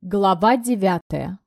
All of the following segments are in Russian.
Глава девятая.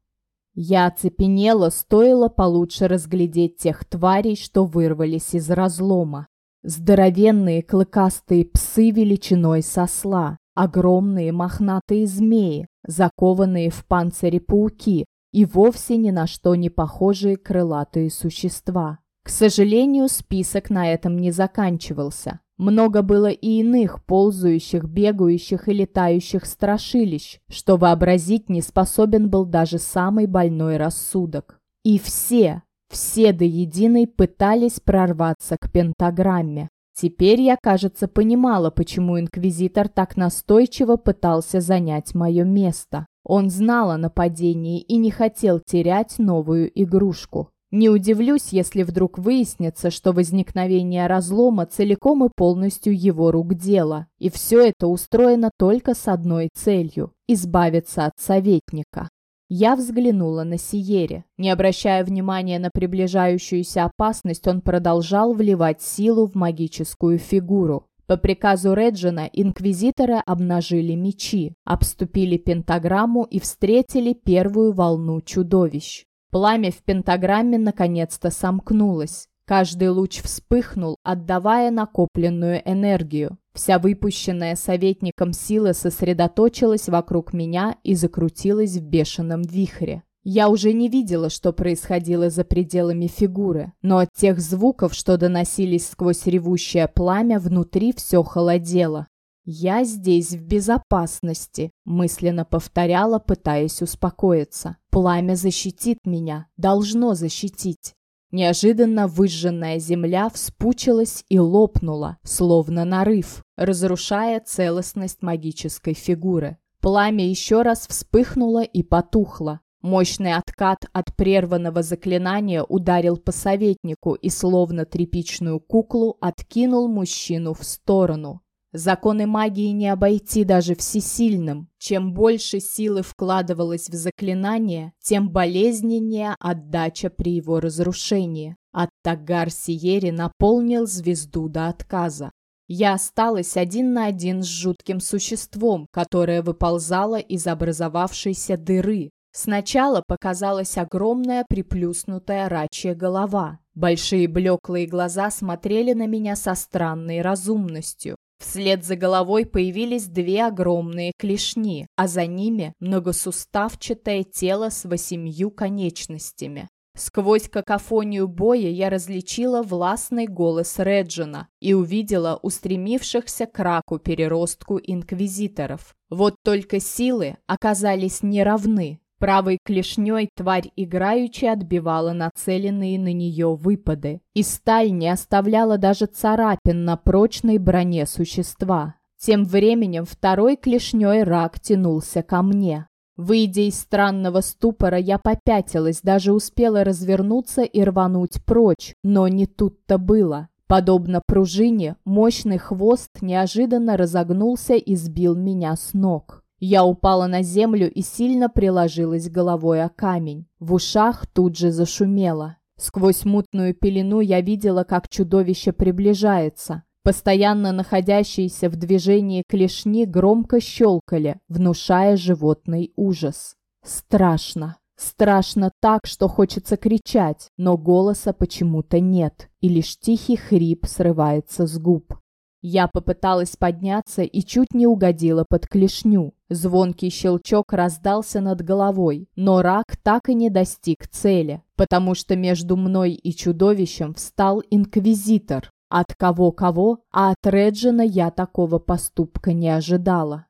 Я оцепенела, стоило получше разглядеть тех тварей, что вырвались из разлома. Здоровенные клыкастые псы величиной сосла, огромные мохнатые змеи, закованные в панцире пауки и вовсе ни на что не похожие крылатые существа. К сожалению, список на этом не заканчивался. Много было и иных ползающих, бегающих и летающих страшилищ, что вообразить не способен был даже самый больной рассудок. И все, все до единой пытались прорваться к пентаграмме. Теперь я, кажется, понимала, почему инквизитор так настойчиво пытался занять мое место. Он знал о нападении и не хотел терять новую игрушку. Не удивлюсь, если вдруг выяснится, что возникновение разлома целиком и полностью его рук дело, и все это устроено только с одной целью – избавиться от советника. Я взглянула на Сиере. Не обращая внимания на приближающуюся опасность, он продолжал вливать силу в магическую фигуру. По приказу Реджина инквизиторы обнажили мечи, обступили пентаграмму и встретили первую волну чудовищ. Пламя в пентаграмме наконец-то сомкнулось. Каждый луч вспыхнул, отдавая накопленную энергию. Вся выпущенная советником сила сосредоточилась вокруг меня и закрутилась в бешеном вихре. Я уже не видела, что происходило за пределами фигуры, но от тех звуков, что доносились сквозь ревущее пламя, внутри все холодело. «Я здесь в безопасности», – мысленно повторяла, пытаясь успокоиться. «Пламя защитит меня, должно защитить». Неожиданно выжженная земля вспучилась и лопнула, словно нарыв, разрушая целостность магической фигуры. Пламя еще раз вспыхнуло и потухло. Мощный откат от прерванного заклинания ударил по советнику и, словно тряпичную куклу, откинул мужчину в сторону. Законы магии не обойти даже всесильным. Чем больше силы вкладывалось в заклинание, тем болезненнее отдача при его разрушении. Аттагар Сиери наполнил звезду до отказа. Я осталась один на один с жутким существом, которое выползало из образовавшейся дыры. Сначала показалась огромная приплюснутая рачья голова. Большие блеклые глаза смотрели на меня со странной разумностью. Вслед за головой появились две огромные клешни, а за ними многосуставчатое тело с восемью конечностями. Сквозь какофонию боя я различила властный голос Реджина и увидела устремившихся к раку переростку инквизиторов. Вот только силы оказались неравны. Правой клешней тварь играючи отбивала нацеленные на нее выпады, и сталь не оставляла даже царапин на прочной броне существа. Тем временем второй клешней рак тянулся ко мне. Выйдя из странного ступора, я попятилась, даже успела развернуться и рвануть прочь, но не тут-то было. Подобно пружине, мощный хвост неожиданно разогнулся и сбил меня с ног. Я упала на землю и сильно приложилась головой о камень. В ушах тут же зашумело. Сквозь мутную пелену я видела, как чудовище приближается. Постоянно находящиеся в движении клешни громко щелкали, внушая животный ужас. Страшно. Страшно так, что хочется кричать, но голоса почему-то нет, и лишь тихий хрип срывается с губ. Я попыталась подняться и чуть не угодила под клешню. Звонкий щелчок раздался над головой, но рак так и не достиг цели, потому что между мной и чудовищем встал инквизитор. От кого-кого, а от Реджина я такого поступка не ожидала.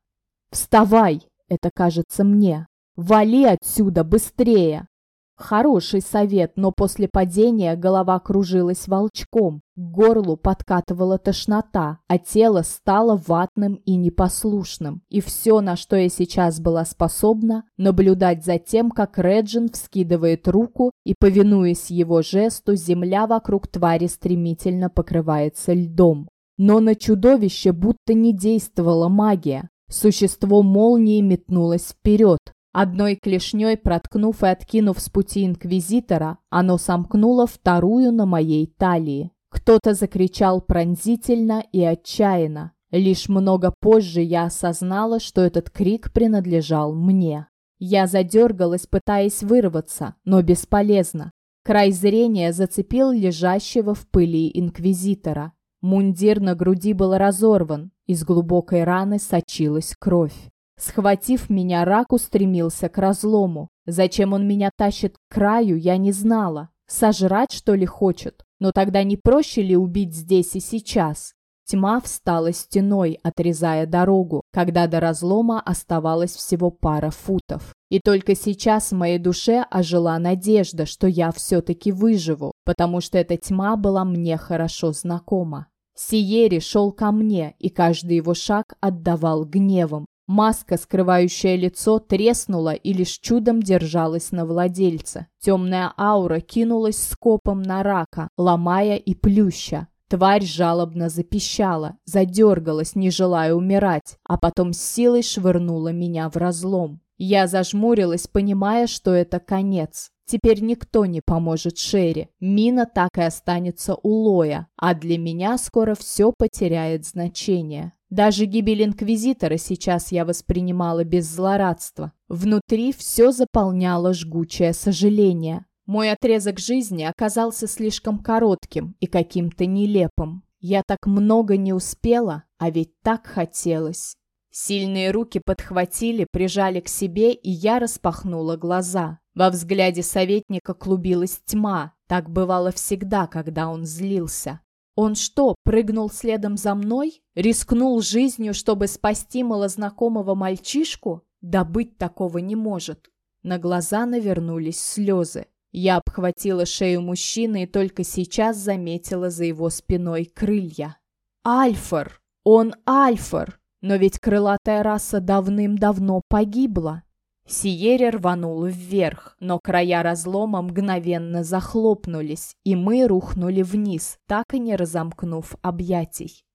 «Вставай!» — это кажется мне. «Вали отсюда быстрее!» Хороший совет, но после падения голова кружилась волчком, к горлу подкатывала тошнота, а тело стало ватным и непослушным. И все, на что я сейчас была способна, наблюдать за тем, как Реджин вскидывает руку, и, повинуясь его жесту, земля вокруг твари стремительно покрывается льдом. Но на чудовище будто не действовала магия. Существо молнией метнулось вперед, Одной клешней проткнув и откинув с пути инквизитора, оно сомкнуло вторую на моей талии. Кто-то закричал пронзительно и отчаянно. Лишь много позже я осознала, что этот крик принадлежал мне. Я задергалась, пытаясь вырваться, но бесполезно. Край зрения зацепил лежащего в пыли инквизитора. Мундир на груди был разорван, из глубокой раны сочилась кровь. Схватив меня, рак устремился к разлому. Зачем он меня тащит к краю, я не знала. Сожрать, что ли, хочет? Но тогда не проще ли убить здесь и сейчас? Тьма встала стеной, отрезая дорогу, когда до разлома оставалось всего пара футов. И только сейчас в моей душе ожила надежда, что я все-таки выживу, потому что эта тьма была мне хорошо знакома. Сиери шел ко мне, и каждый его шаг отдавал гневом. Маска, скрывающая лицо, треснула и лишь чудом держалась на владельца. Темная аура кинулась скопом на рака, ломая и плюща. Тварь жалобно запищала, задергалась, не желая умирать, а потом с силой швырнула меня в разлом. Я зажмурилась, понимая, что это конец. Теперь никто не поможет Шерри. Мина так и останется у Лоя, а для меня скоро все потеряет значение. Даже гибель Инквизитора сейчас я воспринимала без злорадства. Внутри все заполняло жгучее сожаление. Мой отрезок жизни оказался слишком коротким и каким-то нелепым. Я так много не успела, а ведь так хотелось. Сильные руки подхватили, прижали к себе, и я распахнула глаза. Во взгляде советника клубилась тьма. Так бывало всегда, когда он злился. Он что, прыгнул следом за мной? Рискнул жизнью, чтобы спасти малознакомого мальчишку? Да быть такого не может. На глаза навернулись слезы. Я обхватила шею мужчины и только сейчас заметила за его спиной крылья. Альфар! Он Альфар! Но ведь крылатая раса давным-давно погибла. Сиере рванул вверх, но края разлома мгновенно захлопнулись, и мы рухнули вниз, так и не разомкнув объятий.